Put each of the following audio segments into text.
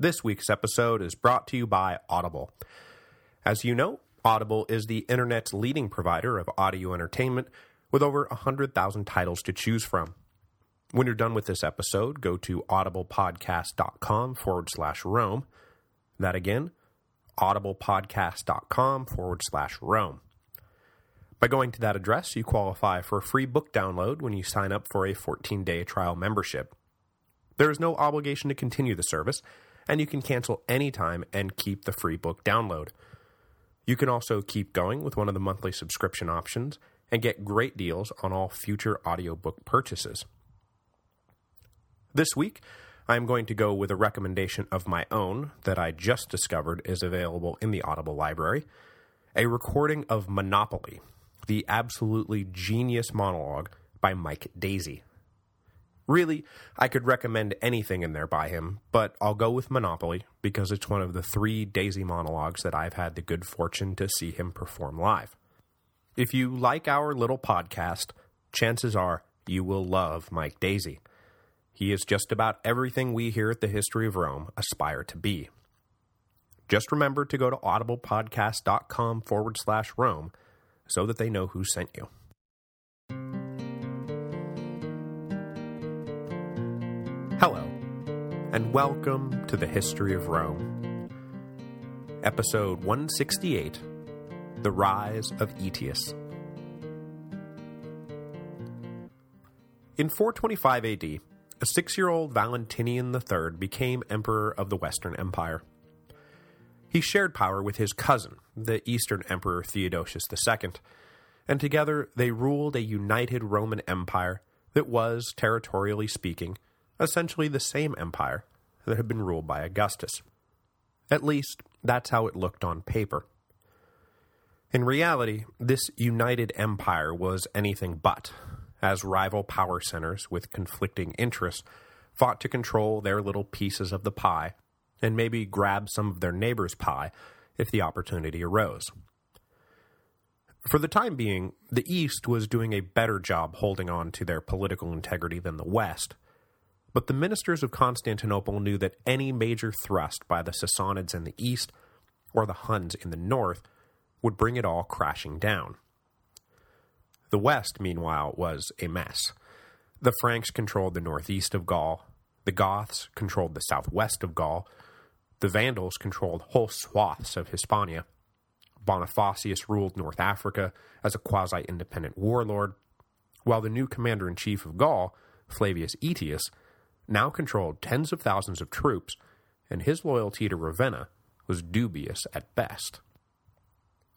This week's episode is brought to you by Audible. As you know, Audible is the internet's leading provider of audio entertainment with over 100,000 titles to choose from. When you're done with this episode, go to audiblepodcast.com forward slash Rome. That again, audiblepodcast.com forward slash Rome. By going to that address, you qualify for a free book download when you sign up for a 14-day trial membership. There is no obligation to continue the service, and you can cancel anytime and keep the free book download. You can also keep going with one of the monthly subscription options and get great deals on all future audiobook purchases. This week, I am going to go with a recommendation of my own that I just discovered is available in the Audible library, a recording of Monopoly, the absolutely genius monologue by Mike Daisey. Really, I could recommend anything in there by him, but I'll go with Monopoly because it's one of the three Daisey monologues that I've had the good fortune to see him perform live. If you like our little podcast, chances are you will love Mike Daisey. He is just about everything we here at the History of Rome aspire to be. Just remember to go to audiblepodcast.com forward slash Rome so that they know who sent you. And welcome to the History of Rome. Episode 168, The Rise of Aetius. In 425 AD, a six-year-old Valentinian III became emperor of the Western Empire. He shared power with his cousin, the Eastern Emperor Theodosius II, and together they ruled a united Roman Empire that was, territorially speaking, essentially the same empire that had been ruled by Augustus. At least, that's how it looked on paper. In reality, this united empire was anything but, as rival power centers with conflicting interests fought to control their little pieces of the pie and maybe grab some of their neighbor's pie if the opportunity arose. For the time being, the East was doing a better job holding on to their political integrity than the West, but the ministers of Constantinople knew that any major thrust by the Sassanids in the East or the Huns in the North would bring it all crashing down. The West, meanwhile, was a mess. The Franks controlled the northeast of Gaul, the Goths controlled the southwest of Gaul, the Vandals controlled whole swaths of Hispania. Bonifacius ruled North Africa as a quasi-independent warlord, while the new commander-in-chief of Gaul, Flavius Aetius, now controlled tens of thousands of troops, and his loyalty to Ravenna was dubious at best.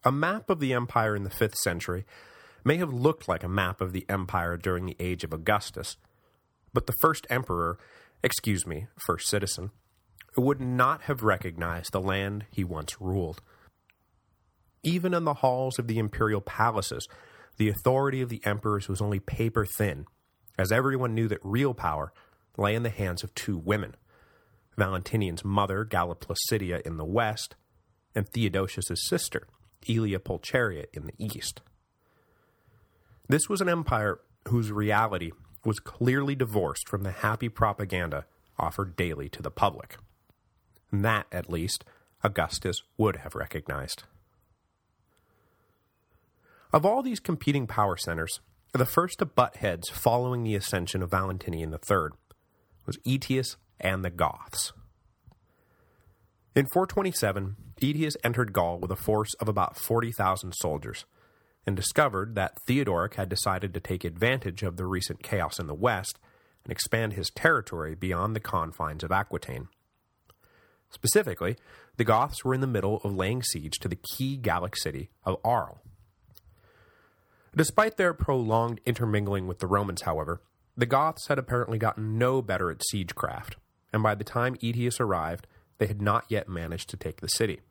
A map of the empire in the 5th century may have looked like a map of the empire during the age of Augustus, but the first emperor, excuse me, first citizen, would not have recognized the land he once ruled. Even in the halls of the imperial palaces, the authority of the emperors was only paper-thin, as everyone knew that real power lay in the hands of two women, Valentinian's mother, Galla Placidia, in the west, and Theodosius's sister, Aelia Pulcheria, in the east. This was an empire whose reality was clearly divorced from the happy propaganda offered daily to the public. That, at least, Augustus would have recognized. Of all these competing power centers, the first to butt heads following the ascension of Valentinian III was Aetius and the Goths. In 427, Aetius entered Gaul with a force of about 40,000 soldiers, and discovered that Theodoric had decided to take advantage of the recent chaos in the west and expand his territory beyond the confines of Aquitaine. Specifically, the Goths were in the middle of laying siege to the key Gallic city of Arles. Despite their prolonged intermingling with the Romans, however, the Goths had apparently gotten no better at siegecraft, and by the time Aetius arrived, they had not yet managed to take the city.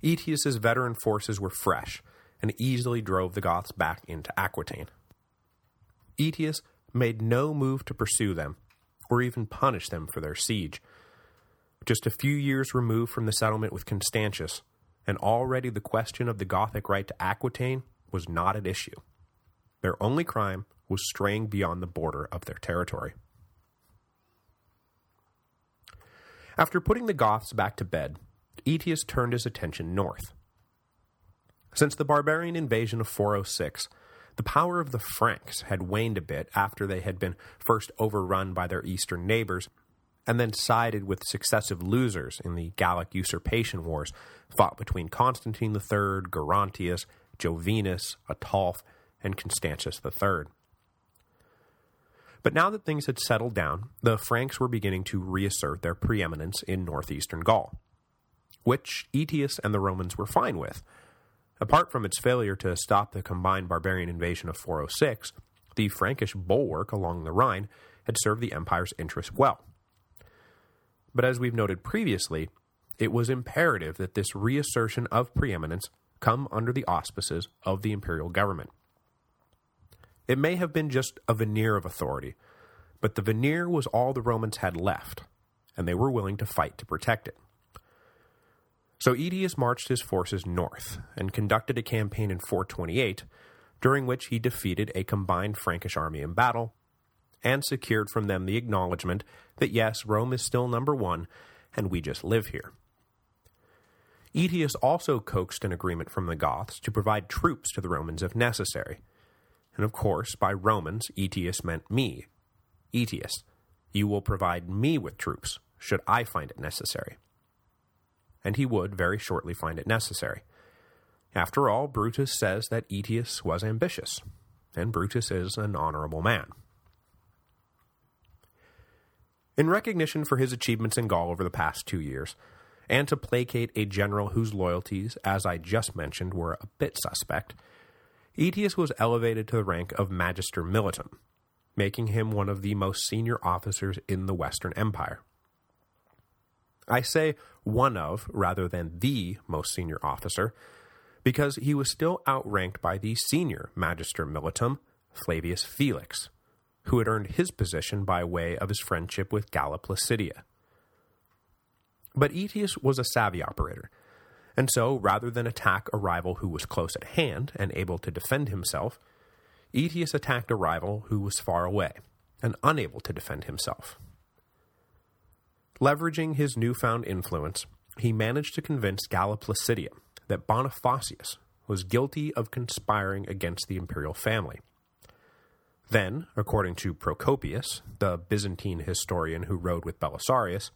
Aetius's veteran forces were fresh, and easily drove the Goths back into Aquitaine. Aetius made no move to pursue them, or even punish them for their siege, just a few years removed from the settlement with Constantius, and already the question of the Gothic right to Aquitaine was not at issue. Their only crime was straying beyond the border of their territory. After putting the Goths back to bed, Aetius turned his attention north. Since the barbarian invasion of 406, the power of the Franks had waned a bit after they had been first overrun by their eastern neighbors, and then sided with successive losers in the Gallic usurpation wars fought between Constantine III, Gerontius, Jovinus, Ataulf, and Constantius III. But now that things had settled down, the Franks were beginning to reassert their preeminence in northeastern Gaul, which Aetius and the Romans were fine with, Apart from its failure to stop the combined barbarian invasion of 406, the Frankish bulwark along the Rhine had served the empire's interests well. But as we've noted previously, it was imperative that this reassertion of preeminence come under the auspices of the imperial government. It may have been just a veneer of authority, but the veneer was all the Romans had left, and they were willing to fight to protect it. So Aetius marched his forces north and conducted a campaign in 428, during which he defeated a combined Frankish army in battle, and secured from them the acknowledgement that yes, Rome is still number one, and we just live here. Aetius also coaxed an agreement from the Goths to provide troops to the Romans if necessary. And of course, by Romans, Aetius meant me. Aetius, you will provide me with troops, should I find it necessary and he would very shortly find it necessary. After all, Brutus says that Aetius was ambitious, and Brutus is an honorable man. In recognition for his achievements in Gaul over the past two years, and to placate a general whose loyalties, as I just mentioned, were a bit suspect, Aetius was elevated to the rank of Magister Militum, making him one of the most senior officers in the Western Empire. I say one of, rather than the most senior officer, because he was still outranked by the senior Magister Militum, Flavius Felix, who had earned his position by way of his friendship with Galla Placidia. But Aetius was a savvy operator, and so rather than attack a rival who was close at hand and able to defend himself, Aetius attacked a rival who was far away and unable to defend himself. Leveraging his newfound influence, he managed to convince Galla Placidia that Bonifacius was guilty of conspiring against the imperial family. Then, according to Procopius, the Byzantine historian who rode with Belisarius,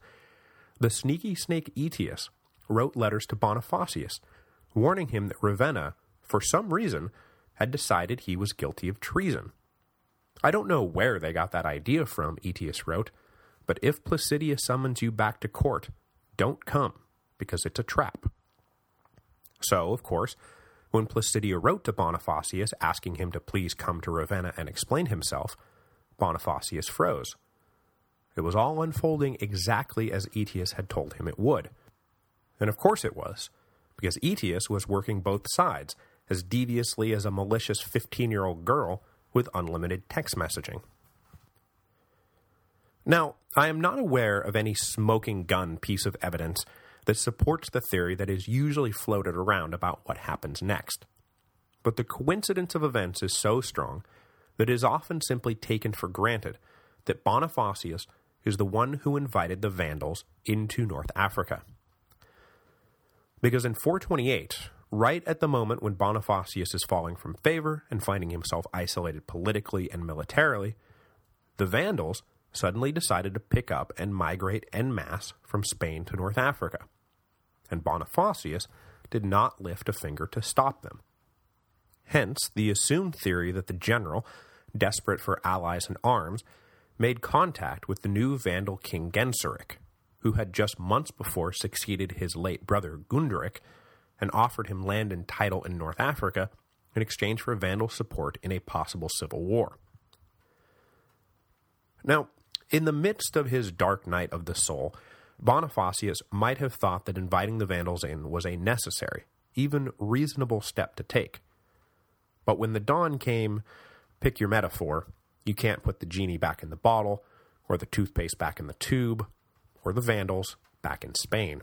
the sneaky snake Aetius wrote letters to Bonifacius, warning him that Ravenna, for some reason, had decided he was guilty of treason. I don't know where they got that idea from, Aetius wrote, but if Placidia summons you back to court, don't come, because it's a trap. So, of course, when Placidia wrote to Bonifacius asking him to please come to Ravenna and explain himself, Bonifacius froze. It was all unfolding exactly as Aetius had told him it would. And of course it was, because Aetius was working both sides, as deviously as a malicious 15-year-old girl with unlimited text messaging. Now, I am not aware of any smoking gun piece of evidence that supports the theory that is usually floated around about what happens next. But the coincidence of events is so strong that it is often simply taken for granted that Bonifacius is the one who invited the Vandals into North Africa. Because in 428, right at the moment when Bonifacius is falling from favor and finding himself isolated politically and militarily, the Vandals suddenly decided to pick up and migrate en masse from Spain to North Africa, and Bonifacius did not lift a finger to stop them. Hence, the assumed theory that the general, desperate for allies and arms, made contact with the new Vandal king Genseric, who had just months before succeeded his late brother Gunderic, and offered him land and title in North Africa in exchange for Vandal support in a possible civil war. Now, in the midst of his dark night of the soul, Bonifacius might have thought that inviting the Vandals in was a necessary, even reasonable step to take. But when the dawn came, pick your metaphor, you can't put the genie back in the bottle, or the toothpaste back in the tube, or the Vandals back in Spain.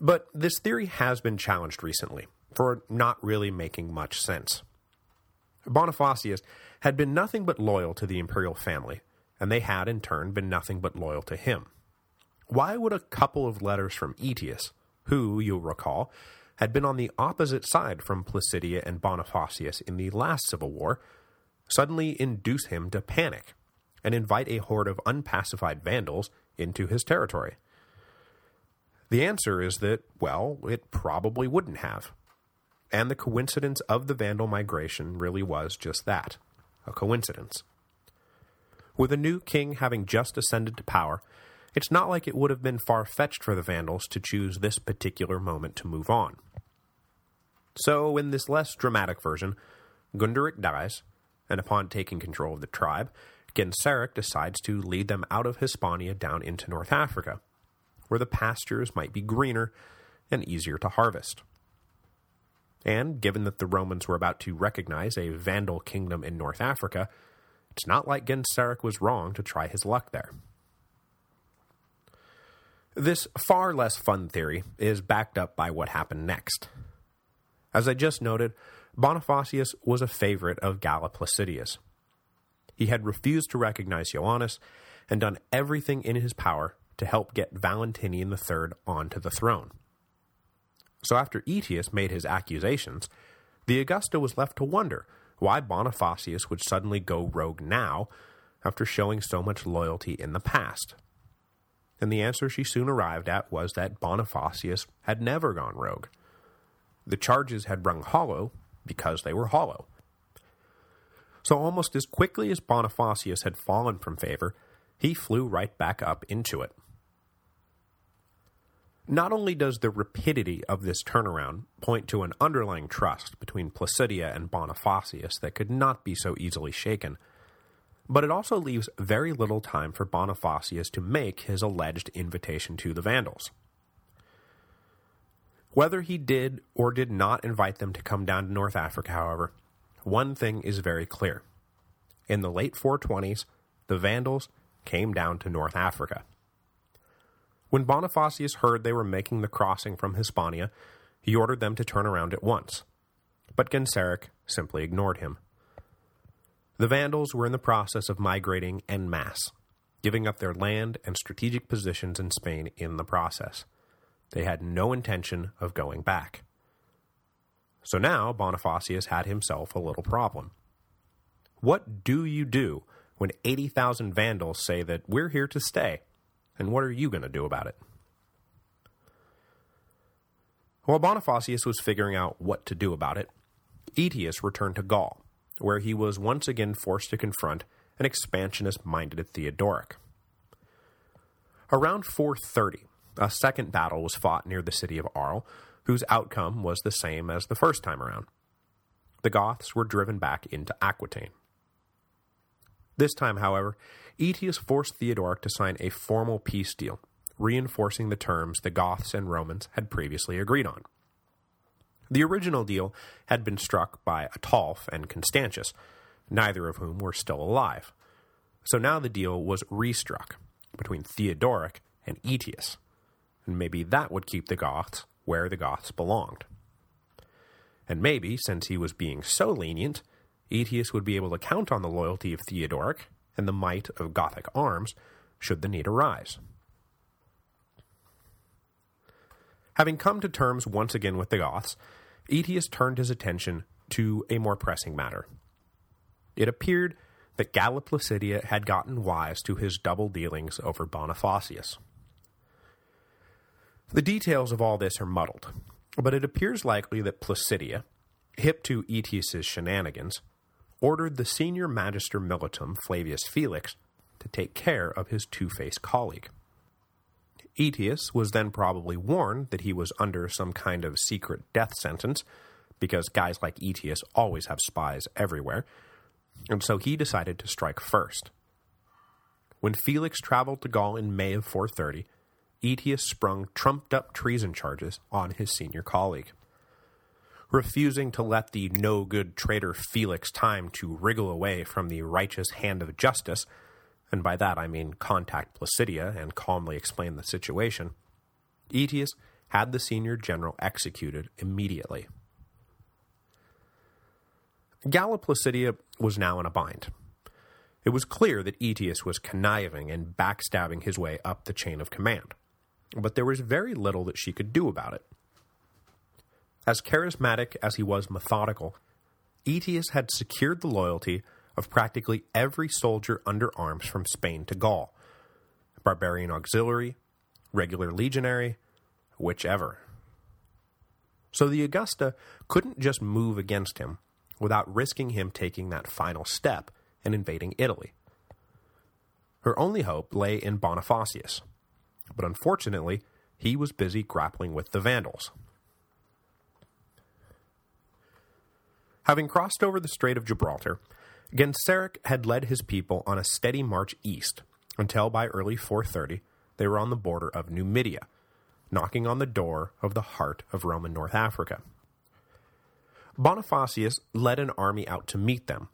But this theory has been challenged recently, for not really making much sense. Bonifacius had been nothing but loyal to the imperial family, and they had in turn been nothing but loyal to him. Why would a couple of letters from Aetius, who, you'll recall, had been on the opposite side from Placidia and Bonifacius in the last civil war, suddenly induce him to panic and invite a horde of unpacified Vandals into his territory? The answer is that, well, it probably wouldn't have. And the coincidence of the Vandal migration really was just that, a coincidence. With a new king having just ascended to power, it's not like it would have been far-fetched for the Vandals to choose this particular moment to move on. So, in this less dramatic version, Gunderic dies, and upon taking control of the tribe, Genseric decides to lead them out of Hispania down into North Africa, where the pastures might be greener and easier to harvest. And given that the Romans were about to recognize a Vandal kingdom in North Africa, it's not like Genseric was wrong to try his luck there. This far less fun theory is backed up by what happened next. As I just noted, Bonifacius was a favorite of Galla Placidia. He had refused to recognize Ioannis and done everything in his power to help get Valentinian III onto the throne. So after Aetius made his accusations, the Augusta was left to wonder why Bonifacius would suddenly go rogue now after showing so much loyalty in the past. And the answer she soon arrived at was that Bonifacius had never gone rogue. The charges had rung hollow because they were hollow. So almost as quickly as Bonifacius had fallen from favor, he flew right back up into it. Not only does the rapidity of this turnaround point to an underlying trust between Placidia and Bonifacius that could not be so easily shaken, but it also leaves very little time for Bonifacius to make his alleged invitation to the Vandals. Whether he did or did not invite them to come down to North Africa, however, one thing is very clear. In the late 420s, the Vandals came down to North Africa. When Bonifacius heard they were making the crossing from Hispania, he ordered them to turn around at once. But Genseric simply ignored him. The Vandals were in the process of migrating en masse, giving up their land and strategic positions in Spain in the process. They had no intention of going back. So now Bonifacius had himself a little problem. What do you do when 80,000 Vandals say that we're here to stay? And what are you going to do about it? While Bonifacius was figuring out what to do about it, Aetius returned to Gaul, where he was once again forced to confront an expansionist-minded Theodoric. Around 430, a second battle was fought near the city of Arles, whose outcome was the same as the first time around. The Goths were driven back into Aquitaine. This time, however, Aetius forced Theodoric to sign a formal peace deal, reinforcing the terms the Goths and Romans had previously agreed on. The original deal had been struck by Ataulf and Constantius, neither of whom were still alive. So now the deal was restruck between Theodoric and Aetius, and maybe that would keep the Goths where the Goths belonged. And maybe, since he was being so lenient, Aetius would be able to count on the loyalty of Theodoric and the might of Gothic arms should the need arise. Having come to terms once again with the Goths, Aetius turned his attention to a more pressing matter. It appeared that Galla Placidia had gotten wise to his double dealings over Bonifacius. The details of all this are muddled, but it appears likely that Placidia, hip to Aetius's shenanigans, ordered the senior magister militum Flavius Felix to take care of his two-faced colleague. Aetius was then probably warned that he was under some kind of secret death sentence, because guys like Aetius always have spies everywhere, and so he decided to strike first. When Felix traveled to Gaul in May of 430, Aetius sprung trumped-up treason charges on his senior colleague refusing to let the no-good traitor Felix time to wriggle away from the righteous hand of justice, and by that I mean contact Placidia and calmly explain the situation, Aetius had the senior general executed immediately. Galla Placidia was now in a bind. It was clear that Aetius was conniving and backstabbing his way up the chain of command, but there was very little that she could do about it. As charismatic as he was methodical, Aetius had secured the loyalty of practically every soldier under arms from Spain to Gaul, barbarian auxiliary, regular legionary, whichever. So the Augusta couldn't just move against him without risking him taking that final step and invading Italy. Her only hope lay in Bonifacius, but unfortunately, he was busy grappling with the Vandals. Having crossed over the Strait of Gibraltar, Genseric had led his people on a steady march east until by early 430 they were on the border of Numidia, knocking on the door of the heart of Roman North Africa. Bonifacius led an army out to meet them,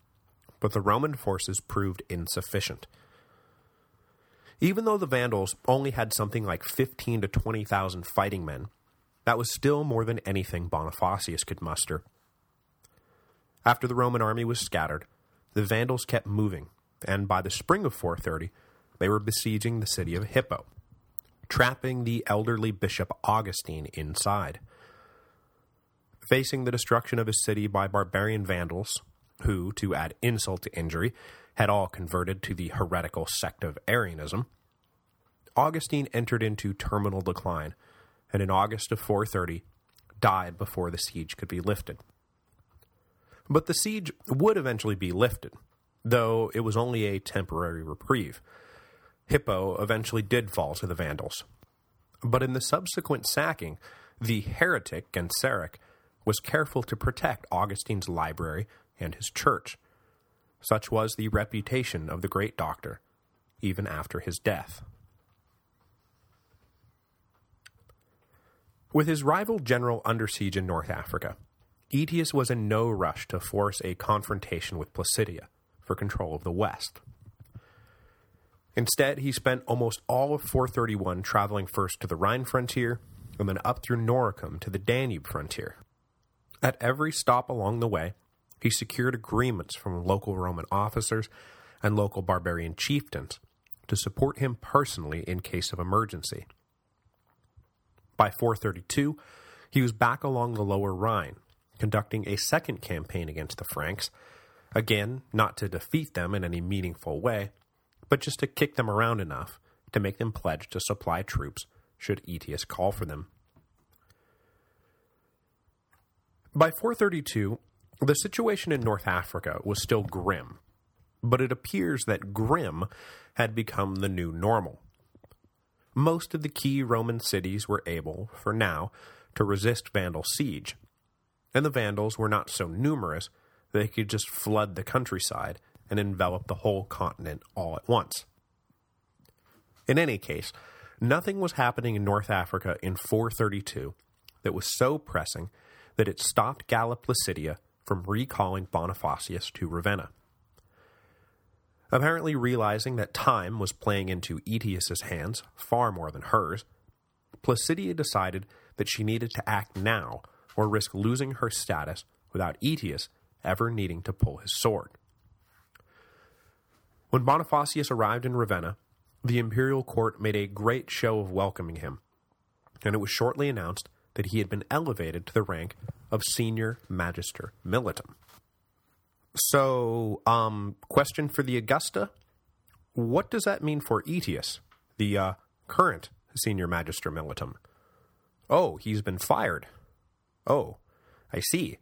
but the Roman forces proved insufficient. Even though the Vandals only had something like 15 to 20,000 fighting men, that was still more than anything Bonifacius could muster. After the Roman army was scattered, the Vandals kept moving, and by the spring of 430, they were besieging the city of Hippo, trapping the elderly Bishop Augustine inside. Facing the destruction of his city by barbarian Vandals, who, to add insult to injury, had all converted to the heretical sect of Arianism, Augustine entered into terminal decline, and in August of 430 died before the siege could be lifted. But the siege would eventually be lifted, though it was only a temporary reprieve. Hippo eventually did fall to the Vandals. But in the subsequent sacking, the heretic Genseric was careful to protect Augustine's library and his church. Such was the reputation of the great doctor, even after his death. With his rival general under siege in North Africa, Aetius was in no rush to force a confrontation with Placidia for control of the West. Instead, he spent almost all of 431 traveling first to the Rhine frontier and then up through Noricum to the Danube frontier. At every stop along the way, he secured agreements from local Roman officers and local barbarian chieftains to support him personally in case of emergency. By 432, he was back along the lower Rhine, conducting a second campaign against the Franks, again, not to defeat them in any meaningful way, but just to kick them around enough to make them pledge to supply troops should Aetius call for them. By 432, the situation in North Africa was still grim, but it appears that grim had become the new normal. Most of the key Roman cities were able, for now, to resist Vandal siege, and the Vandals were not so numerous that they could just flood the countryside and envelop the whole continent all at once. In any case, nothing was happening in North Africa in 432 that was so pressing that it stopped Galla Placidia from recalling Bonifacius to Ravenna. Apparently realizing that time was playing into Aetius's hands far more than hers, Placidia decided that she needed to act now or risk losing her status without Aetius ever needing to pull his sword. When Bonifacius arrived in Ravenna, the imperial court made a great show of welcoming him, and it was shortly announced that he had been elevated to the rank of senior magister militum. So, um, question for the Augusta. What does that mean for Aetius, the uh, current senior magister militum? Oh, he's been fired. Oh, I see.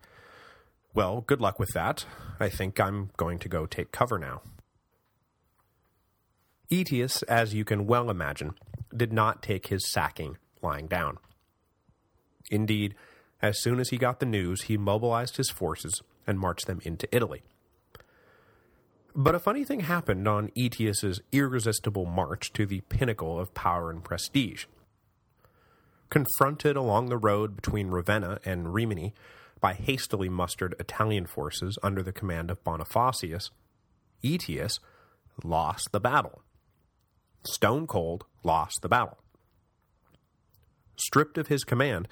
Well, good luck with that. I think I'm going to go take cover now. Aetius, as you can well imagine, did not take his sacking lying down. Indeed, as soon as he got the news, he mobilized his forces and marched them into Italy. But a funny thing happened on Aetius's irresistible march to the pinnacle of power and prestige. Confronted along the road between Ravenna and Rimini by hastily mustered Italian forces under the command of Bonifacius, Aetius lost the battle. Stone cold lost the battle. Stripped of his command,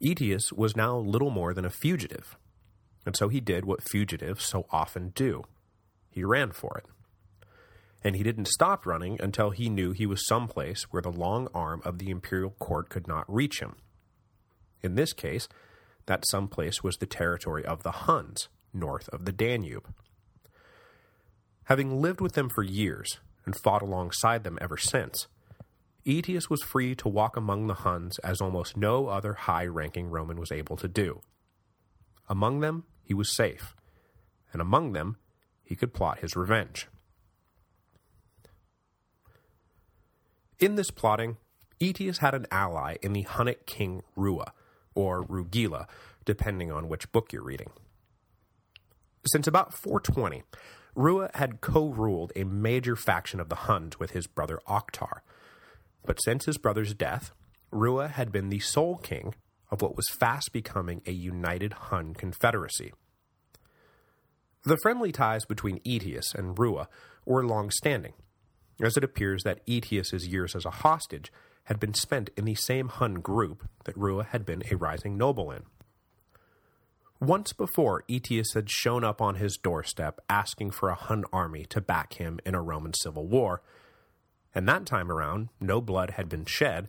Aetius was now little more than a fugitive, and so he did what fugitives so often do. He ran for it. and he didn't stop running until he knew he was someplace where the long arm of the imperial court could not reach him. In this case, that someplace was the territory of the Huns, north of the Danube. Having lived with them for years, and fought alongside them ever since, Aetius was free to walk among the Huns as almost no other high-ranking Roman was able to do. Among them, he was safe, and among them, he could plot his revenge. In this plotting, Aetius had an ally in the Hunnic king Rua, or Rugila, depending on which book you're reading. Since about 420, Rua had co-ruled a major faction of the Huns with his brother Oktar, but since his brother's death, Rua had been the sole king of what was fast becoming a united Hun confederacy. The friendly ties between Aetius and Rua were long-standing, as it appears that Aetius's years as a hostage had been spent in the same Hun group that Rua had been a rising noble in. Once before, Aetius had shown up on his doorstep asking for a Hun army to back him in a Roman civil war, and that time around no blood had been shed,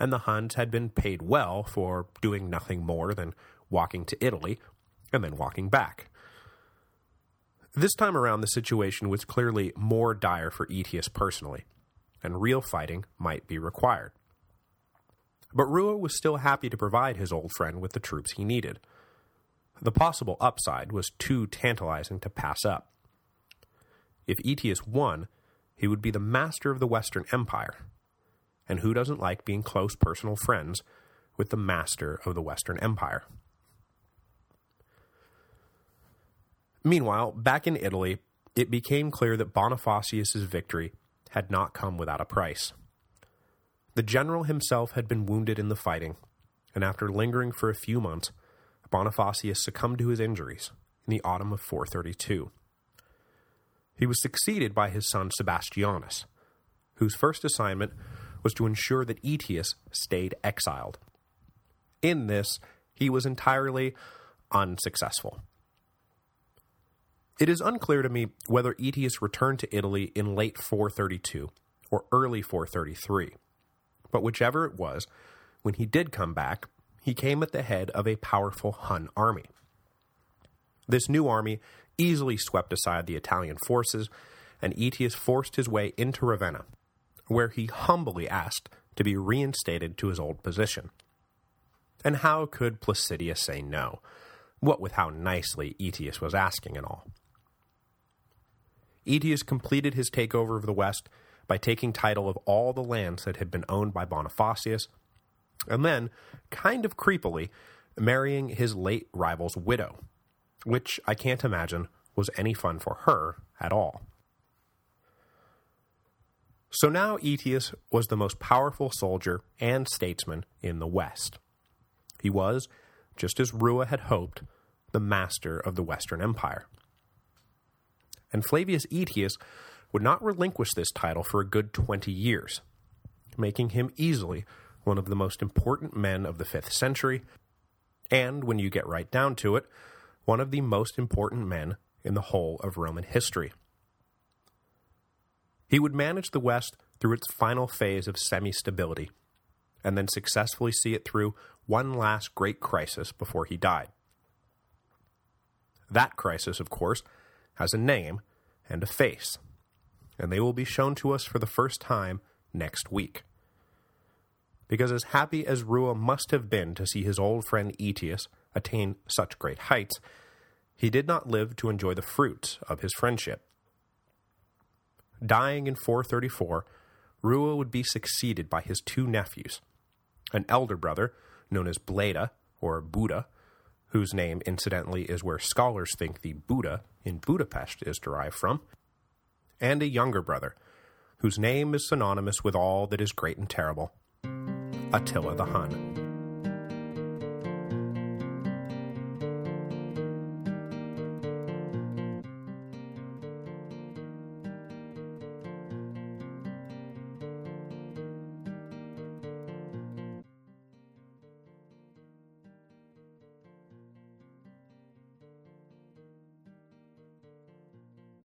and the Huns had been paid well for doing nothing more than walking to Italy and then walking back. This time around the situation was clearly more dire for Aetius personally, and real fighting might be required. But Rua was still happy to provide his old friend with the troops he needed. The possible upside was too tantalizing to pass up. If Aetius won, he would be the master of the Western Empire. And who doesn't like being close personal friends with the master of the Western Empire? Meanwhile, back in Italy, it became clear that Bonifacius's victory had not come without a price. The general himself had been wounded in the fighting, and after lingering for a few months, Bonifacius succumbed to his injuries in the autumn of 432. He was succeeded by his son Sebastianus, whose first assignment was to ensure that Aetius stayed exiled. In this, he was entirely unsuccessful. It is unclear to me whether Aetius returned to Italy in late 432 or early 433, but whichever it was, when he did come back, he came at the head of a powerful Hun army. This new army easily swept aside the Italian forces, and Aetius forced his way into Ravenna, where he humbly asked to be reinstated to his old position. And how could Placidia say no, what with how nicely Aetius was asking and all? Aetius completed his takeover of the West by taking title of all the lands that had been owned by Bonifacius, and then, kind of creepily, marrying his late rival's widow, which I can't imagine was any fun for her at all. So now Aetius was the most powerful soldier and statesman in the West. He was, just as Rua had hoped, the master of the Western Empire. And Flavius Aetius would not relinquish this title for a good 20 years, making him easily one of the most important men of the 5th century, and, when you get right down to it, one of the most important men in the whole of Roman history. He would manage the West through its final phase of semi-stability, and then successfully see it through one last great crisis before he died. That crisis, of course, has a name and a face, and they will be shown to us for the first time next week. Because as happy as Rua must have been to see his old friend Aetius attain such great heights, he did not live to enjoy the fruits of his friendship. Dying in 434, Rua would be succeeded by his two nephews, an elder brother known as Bleda, or Buda, whose name, incidentally, is where scholars think the Buda in Budapest is derived from, and a younger brother, whose name is synonymous with all that is great and terrible, Attila the Hun.